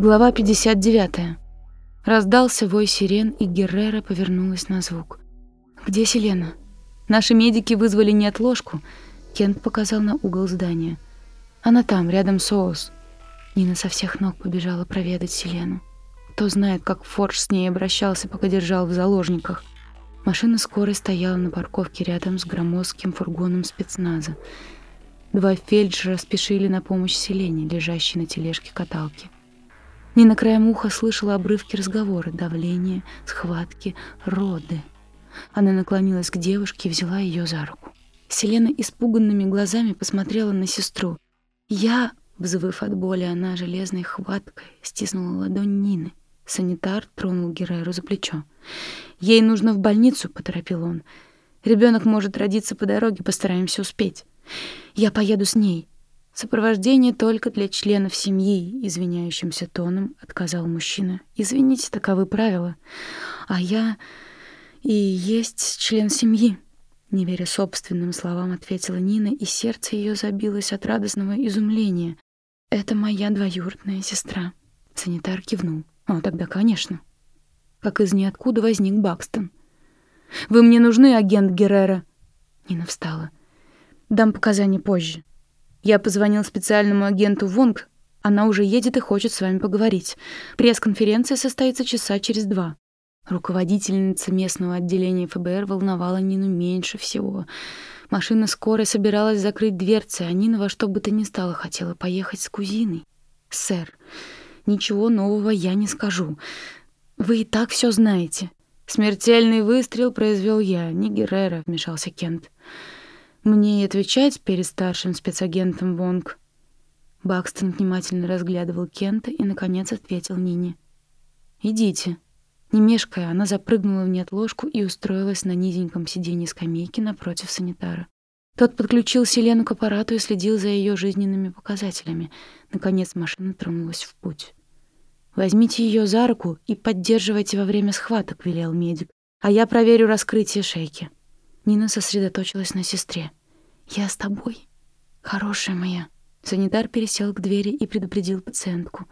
Глава 59. Раздался вой сирен, и Геррера повернулась на звук. «Где Селена?» «Наши медики вызвали неотложку», — Кент показал на угол здания. «Она там, рядом с Оус». Нина со всех ног побежала проведать Селену. Кто знает, как Фордж с ней обращался, пока держал в заложниках. Машина скорой стояла на парковке рядом с громоздким фургоном спецназа. Два фельдшера спешили на помощь Селене, лежащей на тележке каталки. Нина краем уха слышала обрывки разговора, давление, схватки, роды. Она наклонилась к девушке и взяла ее за руку. Селена испуганными глазами посмотрела на сестру. «Я...» — взвыв от боли, она железной хваткой стиснула ладонь Нины. Санитар тронул Герайру за плечо. «Ей нужно в больницу», — поторопил он. «Ребенок может родиться по дороге, постараемся успеть. Я поеду с ней. Сопровождение только для членов семьи, извиняющимся тоном отказал мужчина. Извините, таковы правила. А я и есть член семьи. Не веря собственным словам, ответила Нина, и сердце ее забилось от радостного изумления. Это моя двоюродная сестра. Санитар кивнул. А тогда, конечно. Как из ниоткуда возник Бакстон. Вы мне нужны, агент Геррера. Нина встала. Дам показания позже. Я позвонил специальному агенту Вонг. Она уже едет и хочет с вами поговорить. Пресс-конференция состоится часа через два. Руководительница местного отделения ФБР волновала Нину меньше всего. Машина скорой собиралась закрыть дверцы, а Нина во что бы то ни стало хотела поехать с кузиной. «Сэр, ничего нового я не скажу. Вы и так все знаете». «Смертельный выстрел произвел я, не Геррера», — вмешался Кент. «Кент». Мне и отвечать перед старшим спецагентом Вонг. Бакстон внимательно разглядывал Кента и, наконец, ответил Нине. «Идите». Не мешкая, она запрыгнула в неотложку и устроилась на низеньком сиденье скамейки напротив санитара. Тот подключил Селену к аппарату и следил за ее жизненными показателями. Наконец машина тронулась в путь. «Возьмите ее за руку и поддерживайте во время схваток», — велел медик. «А я проверю раскрытие шейки». Нина сосредоточилась на сестре. «Я с тобой, хорошая моя». Санитар пересел к двери и предупредил пациентку.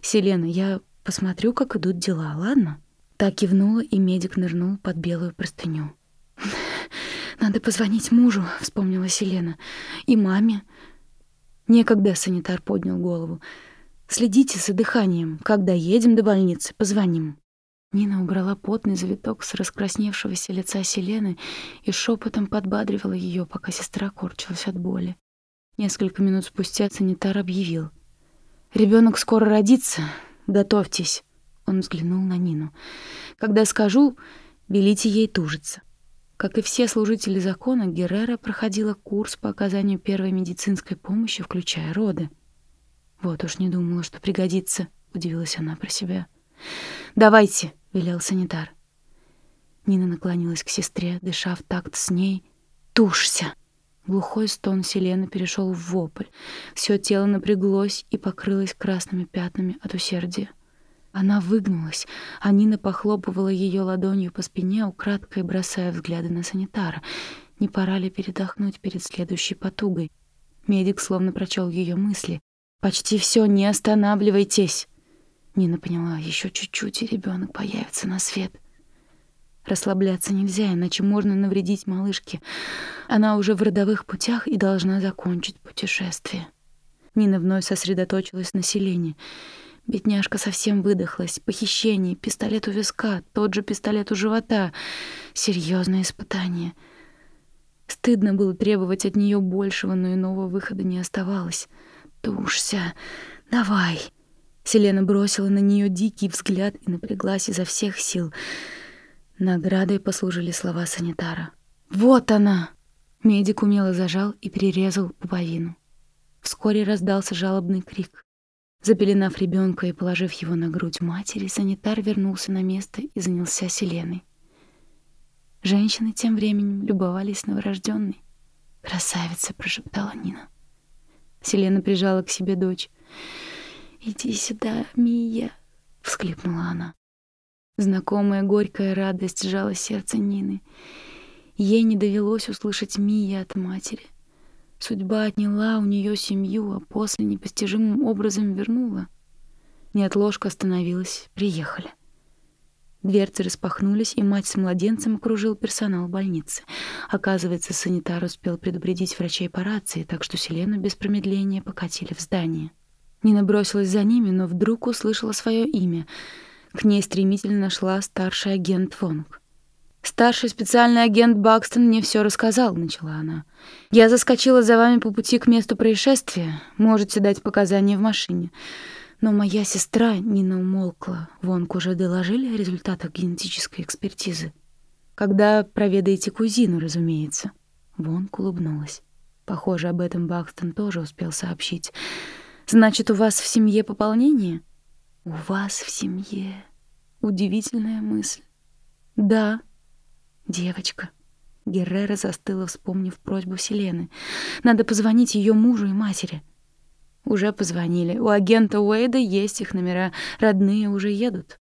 «Селена, я посмотрю, как идут дела, ладно?» Так кивнула, и медик нырнул под белую простыню. «Надо позвонить мужу», — вспомнила Селена. «И маме». «Некогда», — санитар поднял голову. «Следите за дыханием. Когда едем до больницы, позвоним». Нина убрала потный завиток с раскрасневшегося лица Селены и шепотом подбадривала ее, пока сестра корчилась от боли. Несколько минут спустя санитар объявил. «Ребенок скоро родится. Готовьтесь». Он взглянул на Нину. «Когда скажу, велите ей тужиться». Как и все служители закона, Геррера проходила курс по оказанию первой медицинской помощи, включая роды. «Вот уж не думала, что пригодится», — удивилась она про себя. «Давайте», — велел санитар. Нина наклонилась к сестре, дыша в такт с ней. «Тушься!» Глухой стон Селены перешел в вопль. Все тело напряглось и покрылось красными пятнами от усердия. Она выгнулась, а Нина похлопывала ее ладонью по спине, украдкой бросая взгляды на санитара. Не пора ли передохнуть перед следующей потугой? Медик словно прочел ее мысли. «Почти все, не останавливайтесь!» Нина поняла, еще чуть-чуть, и ребенок появится на свет. Расслабляться нельзя, иначе можно навредить малышке. Она уже в родовых путях и должна закончить путешествие. Нина вновь сосредоточилась на селении. Бедняжка совсем выдохлась. Похищение, пистолет у виска, тот же пистолет у живота. Серьезное испытание. Стыдно было требовать от нее большего, но иного выхода не оставалось. «Тушься! Давай!» Селена бросила на нее дикий взгляд и напряглась изо всех сил. Наградой послужили слова санитара. «Вот она!» Медик умело зажал и перерезал пуповину. Вскоре раздался жалобный крик. Запеленав ребенка и положив его на грудь матери, санитар вернулся на место и занялся Селеной. Женщины тем временем любовались новорожденной. «Красавица!» — прошептала Нина. Селена прижала к себе дочь. «Иди сюда, Мия!» — всхлипнула она. Знакомая горькая радость сжала сердце Нины. Ей не довелось услышать Мия от матери. Судьба отняла у нее семью, а после непостижимым образом вернула. Неотложка остановилась. Приехали. Дверцы распахнулись, и мать с младенцем окружил персонал больницы. Оказывается, санитар успел предупредить врачей по рации, так что Селену без промедления покатили в здание. Нина бросилась за ними, но вдруг услышала свое имя. К ней стремительно шла старший агент Вонг. «Старший специальный агент Бакстон мне все рассказал», — начала она. «Я заскочила за вами по пути к месту происшествия. Можете дать показания в машине. Но моя сестра Нина умолкла. Вонг уже доложили о результатах генетической экспертизы. Когда проведаете кузину, разумеется. Вонг улыбнулась. Похоже, об этом Бакстон тоже успел сообщить. Значит, у вас в семье пополнение? У вас в семье. Удивительная мысль. Да, девочка. Геррера застыла, вспомнив просьбу Селены. Надо позвонить ее мужу и матери. Уже позвонили. У агента Уэйда есть их номера. Родные уже едут.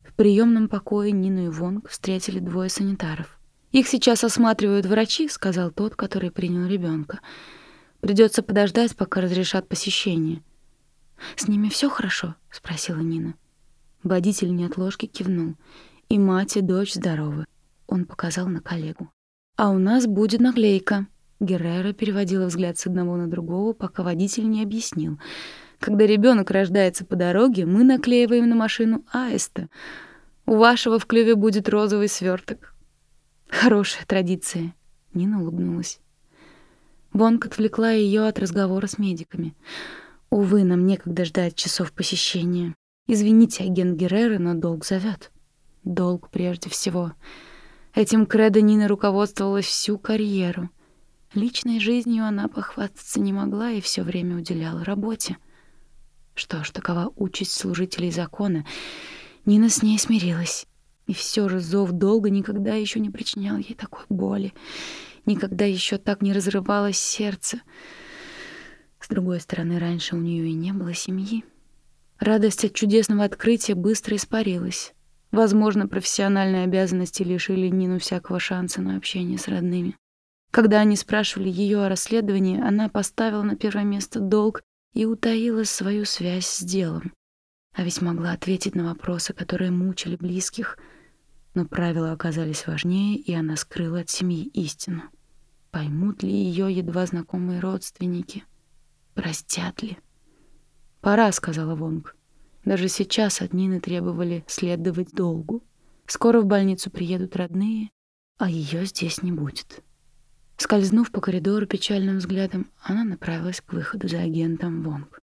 В приемном покое Нину и Вонг встретили двое санитаров. «Их сейчас осматривают врачи», — сказал тот, который принял ребенка. Придется подождать, пока разрешат посещение». «С ними все хорошо?» — спросила Нина. Водитель неотложки кивнул. «И мать, и дочь здоровы». Он показал на коллегу. «А у нас будет наклейка», Геррера переводила взгляд с одного на другого, пока водитель не объяснил. «Когда ребенок рождается по дороге, мы наклеиваем на машину аиста. У вашего в клюве будет розовый сверток. «Хорошая традиция», — Нина улыбнулась. Вонг отвлекла ее от разговора с медиками. «Увы, нам некогда ждать часов посещения. Извините, агент Геррера, но долг зовет. Долг прежде всего. Этим кредо Нина руководствовалась всю карьеру — Личной жизнью она похвастаться не могла и все время уделяла работе. Что ж, такова участь служителей закона. Нина с ней смирилась. И все же зов долга никогда еще не причинял ей такой боли. Никогда еще так не разрывалось сердце. С другой стороны, раньше у нее и не было семьи. Радость от чудесного открытия быстро испарилась. Возможно, профессиональные обязанности лишили Нину всякого шанса на общение с родными. Когда они спрашивали ее о расследовании, она поставила на первое место долг и утаила свою связь с делом. А ведь могла ответить на вопросы, которые мучили близких. Но правила оказались важнее, и она скрыла от семьи истину. Поймут ли ее едва знакомые родственники? Простят ли? «Пора», — сказала Вонг. Даже сейчас от Нины требовали следовать долгу. Скоро в больницу приедут родные, а ее здесь не будет. Скользнув по коридору печальным взглядом, она направилась к выходу за агентом Вонг.